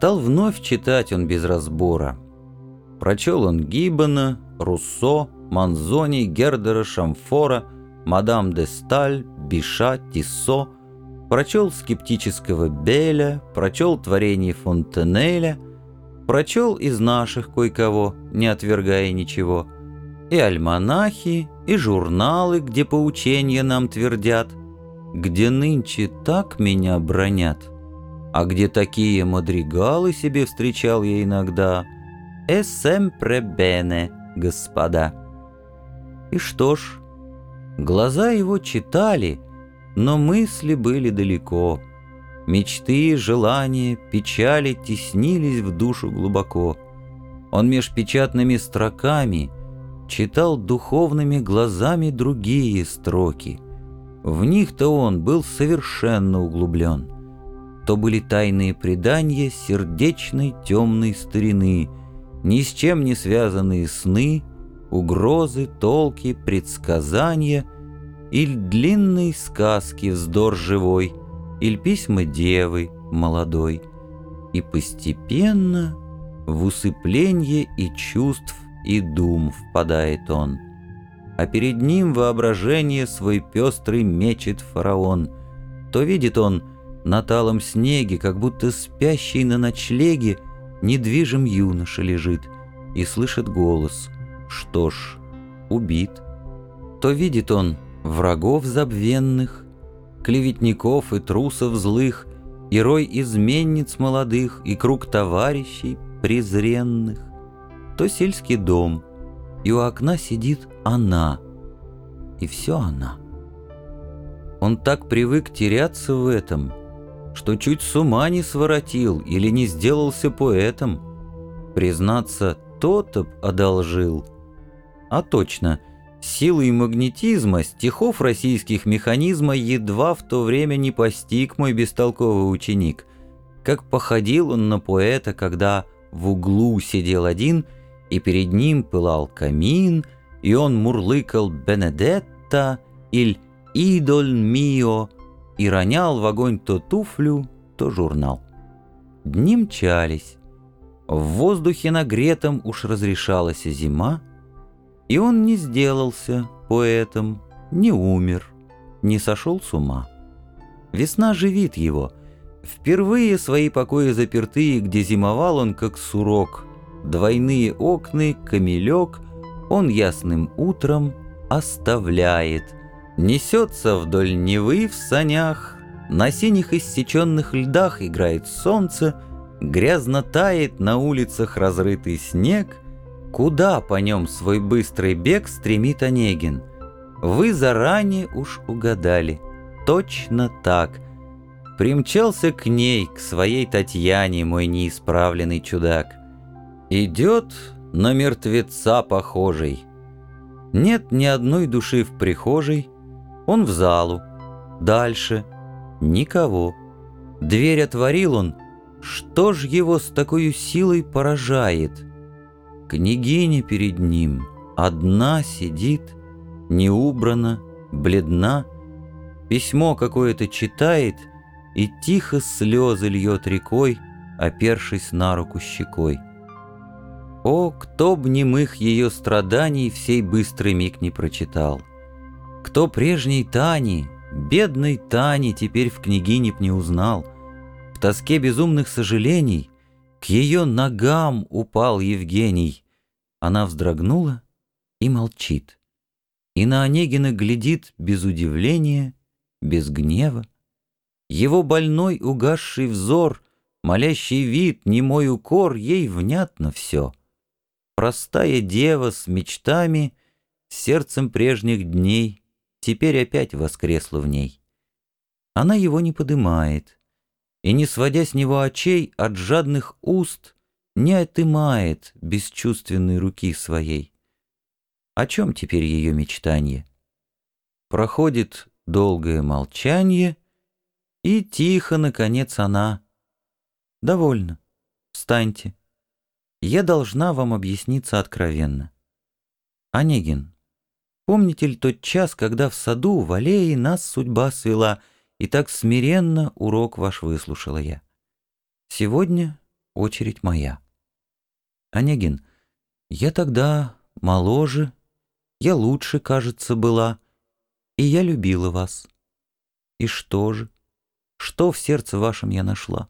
Стал вновь читать он без разбора. Прочел он Гиббона, Руссо, Манзони, Гердера, Шамфора, Мадам де Сталь, Биша, Тиссо, прочел скептического Беля, прочел творение Фонтенеля, прочел из наших кое-кого, не отвергая ничего, и альманахи, и журналы, где поучения нам твердят, где нынче так меня бронят, а где такие мадригалы себе встречал я иногда, «Эсэмпре бене», господа. И что ж, глаза его читали, но мысли были далеко. Мечты, желания, печали теснились в душу глубоко. Он меж печатными строками читал духовными глазами другие строки. В них-то он был совершенно углублен. То были тайные предания сердечной темной старины, ни с чем не связанные сны, угрозы, толки, предсказания или длинные сказки вздор живой, или письма девы молодой. И постепенно в усыпление и чувств, и дум впадает он. А перед ним воображение свой пестрый мечет фараон. То видит он на талом снеге, как будто спящий на ночлеге, недвижим юноша лежит и слышит голос — что ж, убит. То видит он врагов забвенных, клеветников и трусов злых, и рой изменниц молодых, и круг товарищей презренных. То сельский дом, и у окна сидит она, и все она. Он так привык теряться в этом, что чуть с ума не своротил или не сделался поэтом. Признаться, то-то б одолжил — а точно, силой магнетизма стихов российских механизма едва в то время не постиг мой бестолковый ученик. Как походил он на поэта, когда в углу сидел один, и перед ним пылал камин, и он мурлыкал «Бенедетта» или «Идоль мио» и ронял в огонь то туфлю, то журнал. Дни мчались. В воздухе нагретом уж разрешалась зима, и он не сделался поэтом, не умер, не сошел с ума. Весна живит его. Впервые свои покои запертые, где зимовал он, как сурок. Двойные окны, камелек, он ясным утром оставляет. Несется вдоль Невы в санях, на синих иссеченных льдах играет солнце, грязно тает на улицах разрытый снег — Куда по нем свой быстрый бег стремит Онегин? Вы заранее уж угадали. Точно так. Примчался к ней, к своей Татьяне, мой неисправленный чудак. Идет на мертвеца похожий. Нет ни одной души в прихожей. Он в залу. Дальше. Никого. Дверь отворил он. Что ж его с такой силой поражает? — Княгиня перед ним одна сидит, не убрана, бледна, письмо какое-то читает и тихо слезы льет рекой, опершись на руку щекой. О, кто б немых ее страданий в сей быстрый миг не прочитал! Кто прежней Тани, бедной Тани, теперь в княгине б не узнал? В тоске безумных сожалений к ее ногам упал Евгений. Она вздрогнула и молчит. И на Онегина глядит без удивления, без гнева. Его больной угасший взор, молящий вид, немой укор, ей внятно все. Простая дева с мечтами, сердцем прежних дней, теперь опять воскресла в ней. Она его не подымает, и, не сводя с него очей от жадных уст, не отымает бесчувственной руки своей. О чем теперь ее мечтание? Проходит долгое молчание, и тихо, наконец, она. «Довольно. Встаньте. Я должна вам объясниться откровенно. Онегин, помните ли тот час, когда в саду в аллее нас судьба свела, и так смиренно урок ваш выслушала я? Сегодня очередь моя. Онегин, я тогда моложе, я лучше, кажется, была, и я любила вас. И что же? Что в сердце вашем я нашла?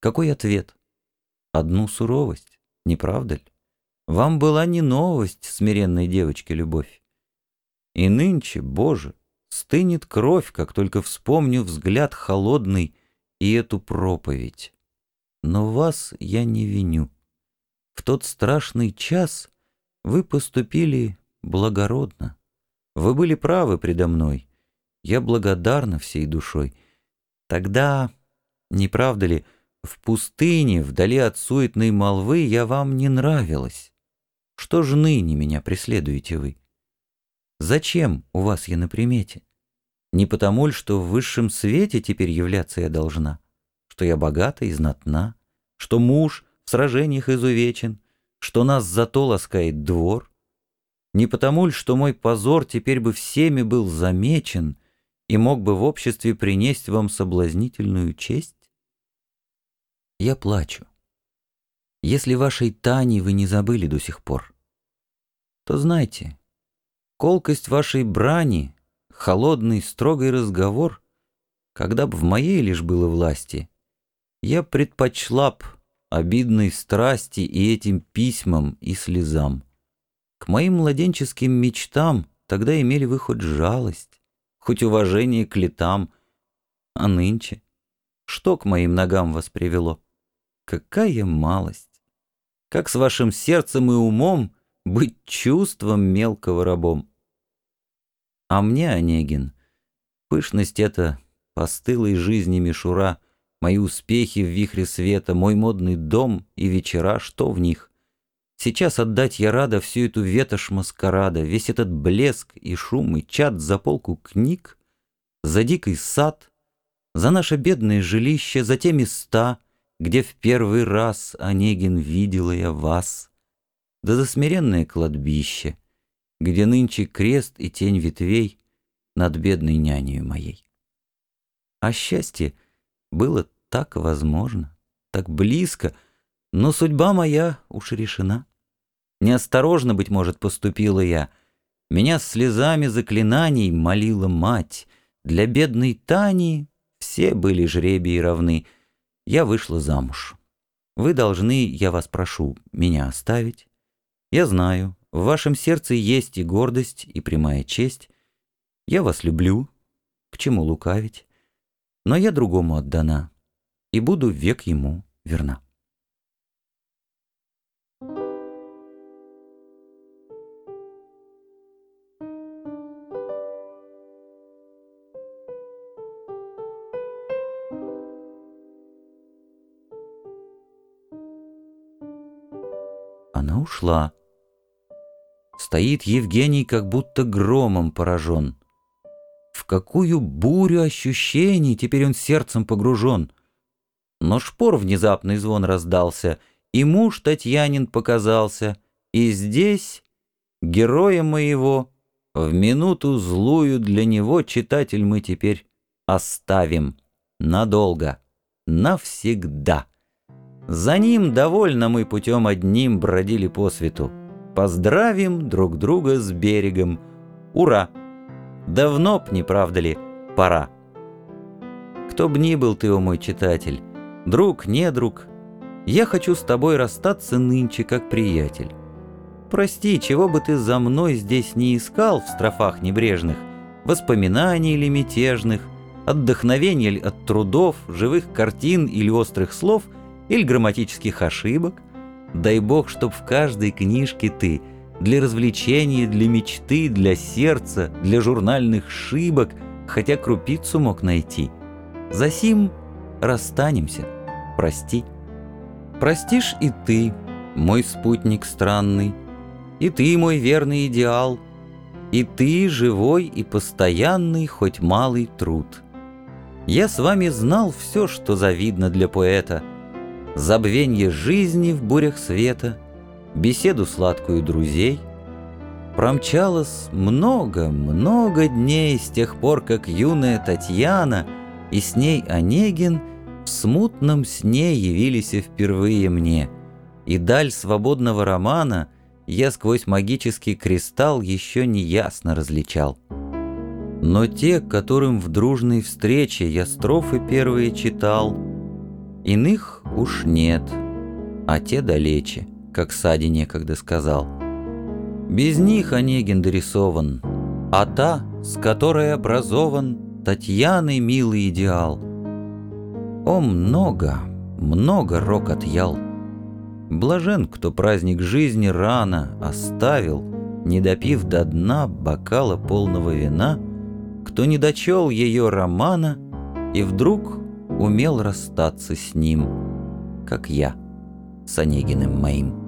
Какой ответ? Одну суровость, не правда ли? Вам была не новость, смиренной девочке, любовь. И нынче, Боже, стынет кровь, как только вспомню взгляд холодный и эту проповедь. Но вас я не виню. В тот страшный час вы поступили благородно. Вы были правы предо мной. Я благодарна всей душой. Тогда, не правда ли, в пустыне, вдали от суетной молвы, я вам не нравилась. Что ж ныне меня преследуете вы? Зачем у вас я на примете? Не потому ли, что в высшем свете теперь являться я должна, что я богата и знатна, что муж в сражениях изувечен, что нас зато ласкает двор? Не потому ли, что мой позор теперь бы всеми был замечен, и мог бы в обществе принести вам соблазнительную честь? Я плачу. Если вашей Тани вы не забыли до сих пор, то знайте, колкость вашей брани, холодный, строгий разговор, когда б в моей лишь было власти, я предпочла б обидной страсти и этим письмам и слезам. К моим младенческим мечтам тогда имели вы хоть жалость, хоть уважение к летам. А нынче? Что к моим ногам вас привело? Какая малость! Как с вашим сердцем и умом быть чувством мелкого рабом? А мне, Онегин, пышность эта постылой жизни мишура, мои успехи в вихре света, мой модный дом и вечера, что в них? Сейчас отдать я рада всю эту ветошь маскарада, весь этот блеск и шум и чад за полку книг, за дикий сад, за наше бедное жилище, за те места, где в первый раз, Онегин, видела я вас, да за смиренное кладбище, где нынче крест и тень ветвей над бедной нянею моей. А счастье было так возможно, так близко, но судьба моя уж решена. Неосторожно, быть может, поступила я. Меня слезами заклинаний молила мать. Для бедной Тани все были жребии равны. Я вышла замуж. Вы должны, я вас прошу, меня оставить. Я знаю, в вашем сердце есть и гордость, и прямая честь. Я вас люблю, к чему лукавить. Но я другому отдана, и буду век ему верна. Она ушла. Стоит Евгений, как будто громом поражен. В какую бурю ощущений теперь он сердцем погружен. Но шпор внезапный звон раздался, и муж Татьянин показался, и здесь, героя моего, в минуту злую для него, читатель, мы теперь оставим надолго, навсегда. За ним довольно мы путем одним бродили по свету. Поздравим друг друга с берегом. Ура! Давно б, не правда ли, пора. Кто б ни был ты, о мой читатель, друг, не друг, я хочу с тобой расстаться нынче как приятель. Прости, чего бы ты за мной здесь не искал в строфах небрежных, воспоминаний или мятежных, отдохновения ли от трудов, живых картин или острых слов — или грамматических ошибок. Дай бог, чтоб в каждой книжке ты для развлечения, для мечты, для сердца, для журнальных шибок хотя крупицу мог найти. Засим расстанемся, прости. Простишь и ты, мой спутник странный, и ты, мой верный идеал, и ты, живой и постоянный, хоть малый труд. Я с вами знал все, что завидно для поэта — забвенье жизни в бурях света, беседу сладкую друзей. Промчалось много-много дней с тех пор, как юная Татьяна и с ней Онегин В смутном сне явились впервые мне, и даль свободного романа я сквозь магический кристалл еще не ясно различал. Но те, которым в дружной встрече я строфы первые читал, Иных уж нет, а те далече, как Сади некогда сказал. Без них Онегин дорисован, а та, с которой образован Татьяны милый идеал. О, много, много рок отъял. Блажен, кто праздник жизни рано оставил, Не допив до дна бокала полного вина — кто не дочел ее романа и вдруг умел расстаться с ним, как я с Онегиным моим.